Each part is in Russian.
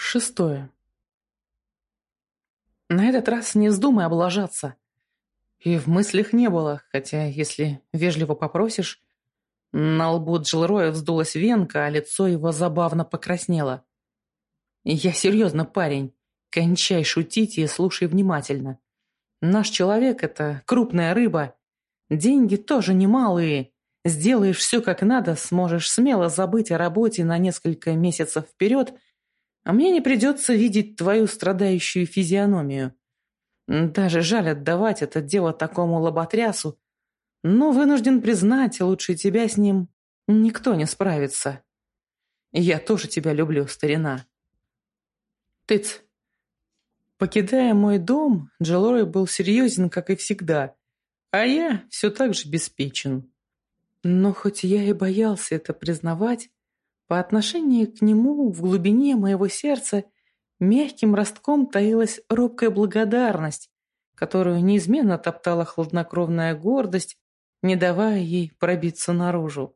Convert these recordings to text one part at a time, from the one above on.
Шестое. На этот раз не вздумай облажаться. И в мыслях не было, хотя, если вежливо попросишь... На лбу Джилроя вздулась венка, а лицо его забавно покраснело. «Я серьезно, парень. Кончай шутить и слушай внимательно. Наш человек — это крупная рыба. Деньги тоже немалые. Сделаешь все как надо, сможешь смело забыть о работе на несколько месяцев вперед — а мне не придется видеть твою страдающую физиономию. Даже жаль отдавать это дело такому лоботрясу, но вынужден признать, лучше тебя с ним никто не справится. Я тоже тебя люблю, старина. Тыц. Покидая мой дом, Джелорой был серьезен, как и всегда, а я все так же беспечен. Но хоть я и боялся это признавать, по отношению к нему в глубине моего сердца мягким ростком таилась робкая благодарность, которую неизменно топтала хладнокровная гордость, не давая ей пробиться наружу.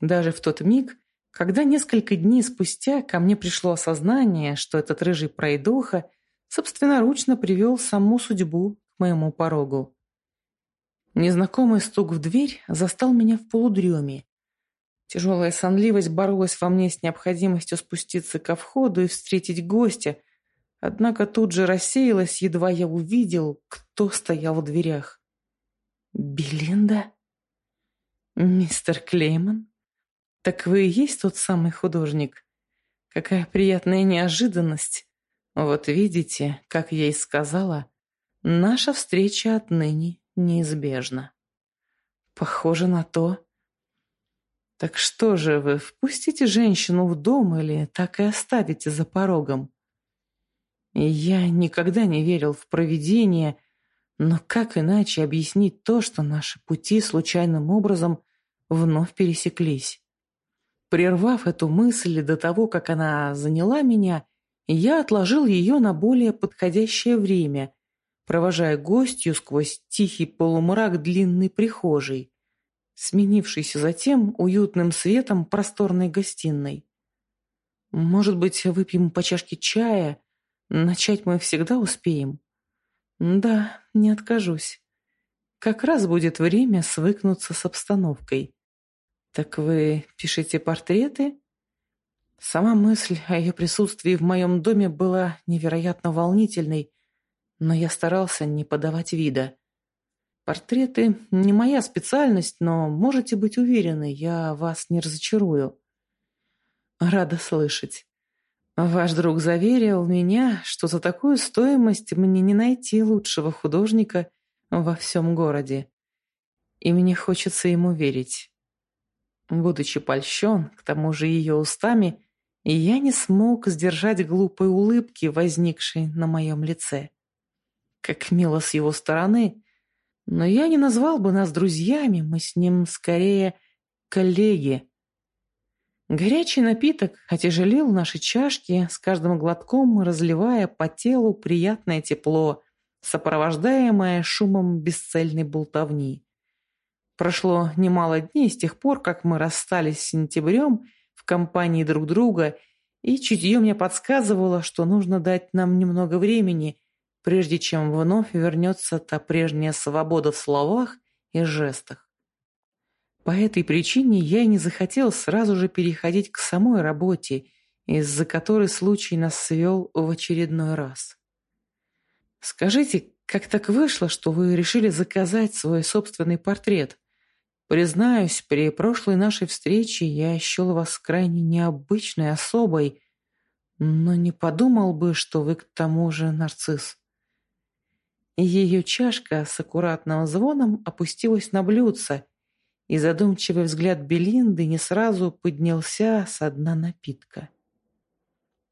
Даже в тот миг, когда несколько дней спустя ко мне пришло осознание, что этот рыжий пройдоха собственноручно привел саму судьбу к моему порогу. Незнакомый стук в дверь застал меня в полудреме, Тяжелая сонливость боролась во мне с необходимостью спуститься ко входу и встретить гостя, однако тут же рассеялась, едва я увидел, кто стоял в дверях. «Белинда? Мистер Клейман? Так вы и есть тот самый художник? Какая приятная неожиданность! Вот видите, как я и сказала, наша встреча отныне неизбежна. Похоже на то, «Так что же вы, впустите женщину в дом или так и оставите за порогом?» Я никогда не верил в провидение, но как иначе объяснить то, что наши пути случайным образом вновь пересеклись? Прервав эту мысль до того, как она заняла меня, я отложил ее на более подходящее время, провожая гостью сквозь тихий полумрак длинной прихожей сменившийся затем уютным светом просторной гостиной. Может быть, выпьем по чашке чая? Начать мы всегда успеем. Да, не откажусь. Как раз будет время свыкнуться с обстановкой. Так вы пишете портреты? Сама мысль о ее присутствии в моем доме была невероятно волнительной, но я старался не подавать вида. Портреты не моя специальность, но можете быть уверены, я вас не разочарую. Рада слышать. Ваш друг заверил меня, что за такую стоимость мне не найти лучшего художника во всем городе. И мне хочется ему верить. Будучи польщен, к тому же ее устами, я не смог сдержать глупой улыбки, возникшей на моем лице. Как мило с его стороны но я не назвал бы нас друзьями, мы с ним скорее коллеги. Горячий напиток отяжелил наши чашки, с каждым глотком разливая по телу приятное тепло, сопровождаемое шумом бесцельной болтовни. Прошло немало дней с тех пор, как мы расстались с сентябрем в компании друг друга, и чутье мне подсказывало, что нужно дать нам немного времени, прежде чем вновь вернется та прежняя свобода в словах и жестах. По этой причине я и не захотел сразу же переходить к самой работе, из-за которой случай нас свел в очередной раз. «Скажите, как так вышло, что вы решили заказать свой собственный портрет? Признаюсь, при прошлой нашей встрече я счел вас крайне необычной особой, но не подумал бы, что вы к тому же нарцисс». Ее чашка с аккуратным звоном опустилась на блюдце, и задумчивый взгляд Белинды не сразу поднялся со дна напитка.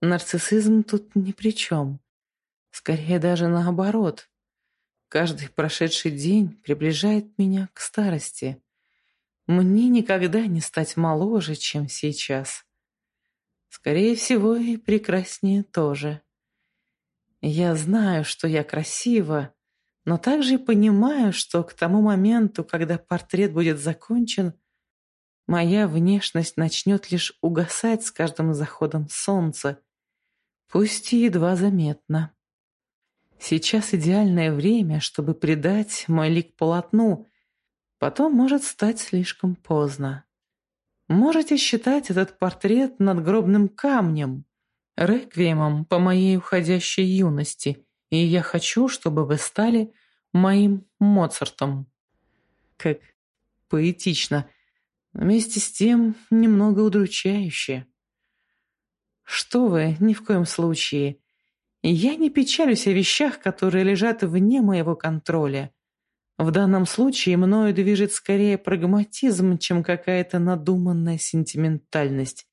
Нарциссизм тут ни при чем. Скорее даже наоборот. Каждый прошедший день приближает меня к старости. Мне никогда не стать моложе, чем сейчас. Скорее всего, и прекраснее тоже. Я знаю, что я красива, но также и понимаю, что к тому моменту, когда портрет будет закончен, моя внешность начнет лишь угасать с каждым заходом солнца. Пусть и едва заметно. Сейчас идеальное время, чтобы придать мой лик полотну, потом может стать слишком поздно. Можете считать этот портрет надгробным камнем, реквиемом по моей уходящей юности, и я хочу, чтобы вы стали моим Моцартом. Как поэтично, вместе с тем немного удручающе. Что вы, ни в коем случае. Я не печалюсь о вещах, которые лежат вне моего контроля. В данном случае мною движет скорее прагматизм, чем какая-то надуманная сентиментальность.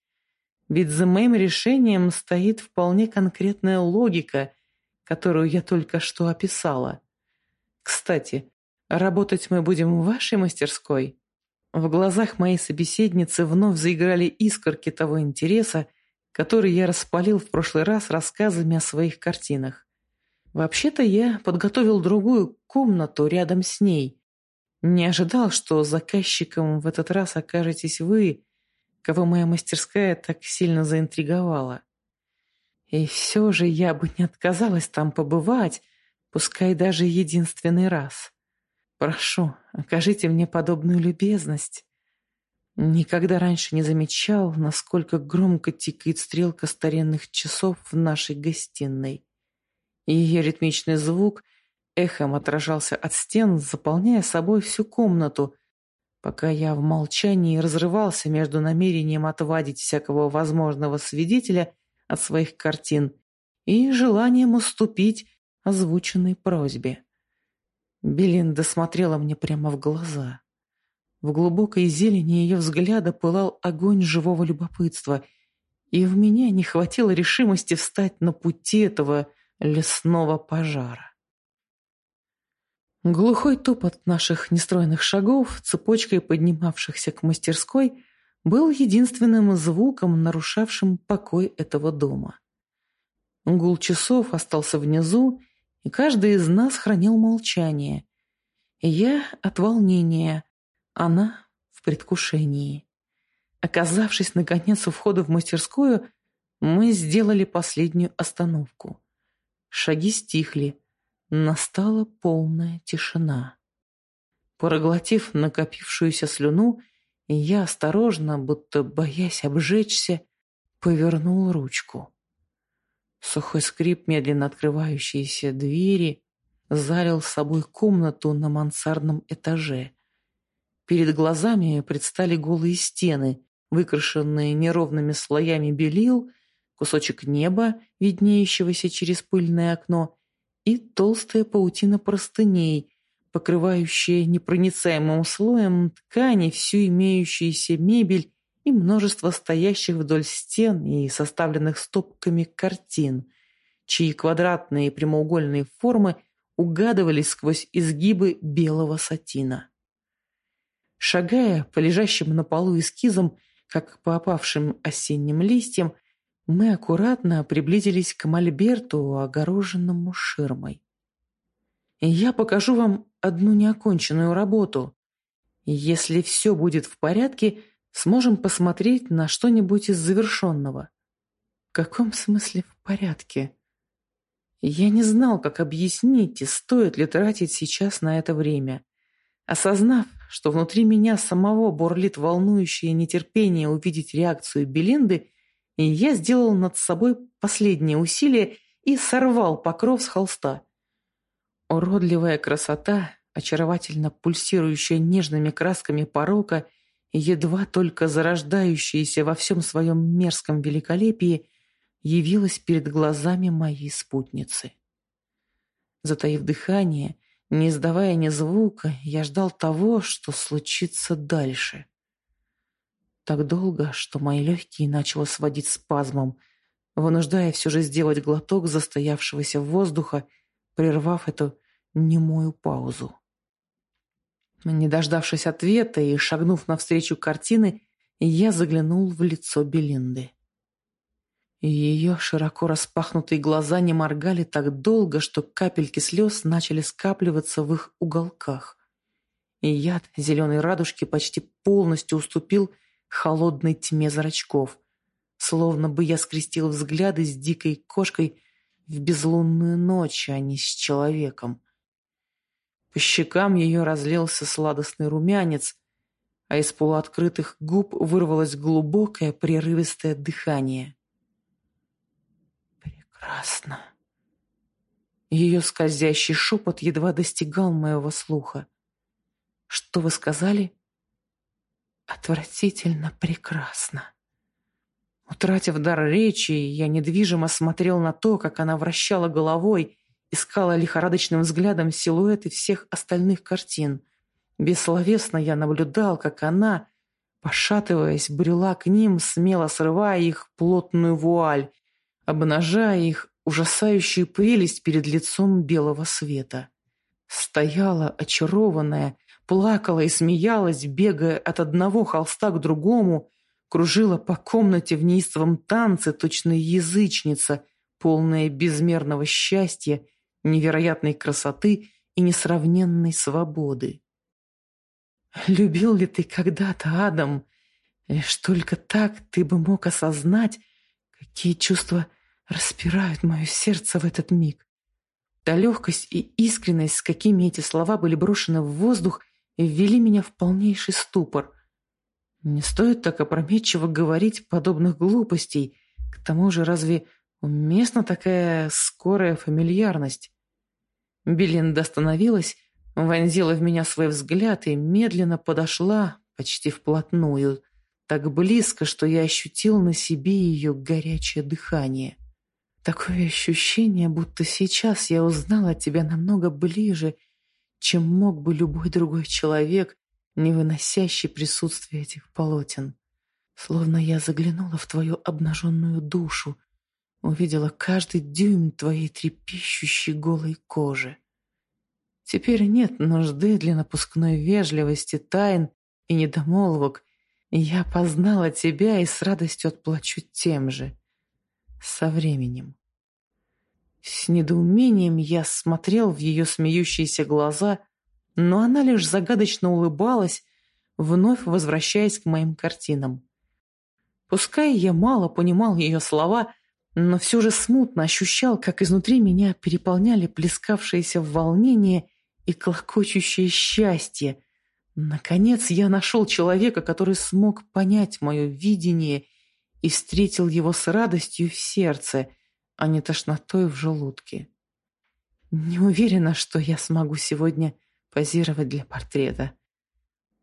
Ведь за моим решением стоит вполне конкретная логика, которую я только что описала. Кстати, работать мы будем в вашей мастерской? В глазах моей собеседницы вновь заиграли искорки того интереса, который я распалил в прошлый раз рассказами о своих картинах. Вообще-то я подготовил другую комнату рядом с ней. Не ожидал, что заказчиком в этот раз окажетесь вы, кого моя мастерская так сильно заинтриговала. И все же я бы не отказалась там побывать, пускай даже единственный раз. Прошу, окажите мне подобную любезность. Никогда раньше не замечал, насколько громко тикает стрелка старинных часов в нашей гостиной. Ее ритмичный звук эхом отражался от стен, заполняя собой всю комнату, пока я в молчании разрывался между намерением отвадить всякого возможного свидетеля от своих картин и желанием уступить озвученной просьбе. Белинда смотрела мне прямо в глаза. В глубокой зелени ее взгляда пылал огонь живого любопытства, и в меня не хватило решимости встать на пути этого лесного пожара. Глухой топот наших нестроенных шагов, цепочкой поднимавшихся к мастерской, был единственным звуком, нарушавшим покой этого дома. Гул часов остался внизу, и каждый из нас хранил молчание. Я от волнения, она в предвкушении. Оказавшись, наконец, у входа в мастерскую, мы сделали последнюю остановку. Шаги стихли. Настала полная тишина. Проглотив накопившуюся слюну, я осторожно, будто боясь обжечься, повернул ручку. Сухой скрип медленно открывающейся двери залил собой комнату на мансардном этаже. Перед глазами предстали голые стены, выкрашенные неровными слоями белил кусочек неба, виднеющегося через пыльное окно, и толстая паутина простыней, покрывающая непроницаемым слоем ткани всю имеющуюся мебель и множество стоящих вдоль стен и составленных стопками картин, чьи квадратные и прямоугольные формы угадывались сквозь изгибы белого сатина. Шагая по лежащим на полу эскизам, как по опавшим осенним листьям, мы аккуратно приблизились к мольберту, огороженному ширмой. «Я покажу вам одну неоконченную работу. Если все будет в порядке, сможем посмотреть на что-нибудь из завершенного». «В каком смысле в порядке?» Я не знал, как объяснить и стоит ли тратить сейчас на это время. Осознав, что внутри меня самого бурлит волнующее нетерпение увидеть реакцию Белинды, и я сделал над собой последнее усилие и сорвал покров с холста. Уродливая красота, очаровательно пульсирующая нежными красками порока едва только зарождающаяся во всем своем мерзком великолепии, явилась перед глазами моей спутницы. Затаив дыхание, не издавая ни звука, я ждал того, что случится дальше. Так долго, что мои легкие начало сводить спазмом, вынуждая все же сделать глоток застоявшегося воздуха, прервав эту немую паузу. Не дождавшись ответа и шагнув навстречу картины, я заглянул в лицо Белинды. Ее широко распахнутые глаза не моргали так долго, что капельки слез начали скапливаться в их уголках. И яд зеленой радужки почти полностью уступил холодной тьме зрачков. словно бы я скрестил взгляды с дикой кошкой в безлунную ночь, а не с человеком. По щекам ее разлился сладостный румянец, а из полуоткрытых губ вырвалось глубокое прерывистое дыхание. «Прекрасно!» Ее скользящий шепот едва достигал моего слуха. «Что вы сказали?» «Отвратительно прекрасно!» Утратив дар речи, я недвижимо смотрел на то, как она вращала головой, искала лихорадочным взглядом силуэты всех остальных картин. Бессловесно я наблюдал, как она, пошатываясь, брела к ним, смело срывая их плотную вуаль, обнажая их ужасающую прелесть перед лицом белого света. Стояла очарованная, плакала и смеялась, бегая от одного холста к другому, кружила по комнате в неистовом танце точно язычница, полная безмерного счастья, невероятной красоты и несравненной свободы. Любил ли ты когда-то, Адам? Лишь только так ты бы мог осознать, какие чувства распирают мое сердце в этот миг. Та легкость и искренность, с какими эти слова были брошены в воздух, ввели меня в полнейший ступор. Не стоит так опрометчиво говорить подобных глупостей. К тому же разве уместна такая скорая фамильярность? Белинда остановилась, вонзила в меня свой взгляд и медленно подошла почти вплотную, так близко, что я ощутил на себе ее горячее дыхание. Такое ощущение, будто сейчас я узнала тебя намного ближе, чем мог бы любой другой человек, не выносящий присутствие этих полотен. Словно я заглянула в твою обнаженную душу, увидела каждый дюйм твоей трепещущей голой кожи. Теперь нет нужды для напускной вежливости, тайн и недомолвок. Я познала тебя и с радостью отплачу тем же. Со временем. С недоумением я смотрел в ее смеющиеся глаза но она лишь загадочно улыбалась, вновь возвращаясь к моим картинам. Пускай я мало понимал ее слова, но все же смутно ощущал, как изнутри меня переполняли плескавшееся волнение и клокочущее счастье. Наконец я нашел человека, который смог понять мое видение и встретил его с радостью в сердце, а не тошнотой в желудке. Не уверена, что я смогу сегодня позировать для портрета.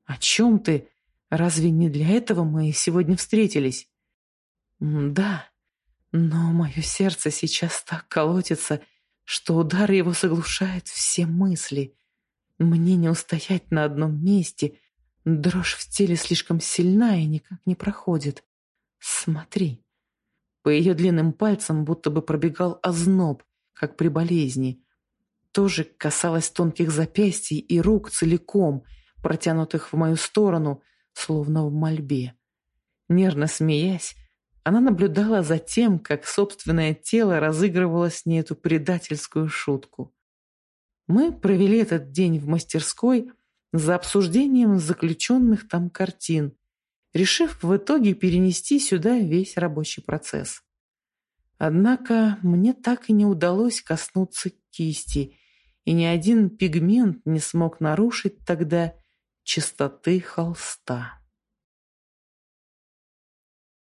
«О чем ты? Разве не для этого мы сегодня встретились?» «Да, но мое сердце сейчас так колотится, что удар его заглушает все мысли. Мне не устоять на одном месте, дрожь в теле слишком сильна и никак не проходит. Смотри». По ее длинным пальцам будто бы пробегал озноб, как при болезни тоже касалась тонких запястий и рук целиком, протянутых в мою сторону, словно в мольбе. Нервно смеясь, она наблюдала за тем, как собственное тело разыгрывало с ней эту предательскую шутку. Мы провели этот день в мастерской за обсуждением заключенных там картин, решив в итоге перенести сюда весь рабочий процесс. Однако мне так и не удалось коснуться кисти, и ни один пигмент не смог нарушить тогда чистоты холста.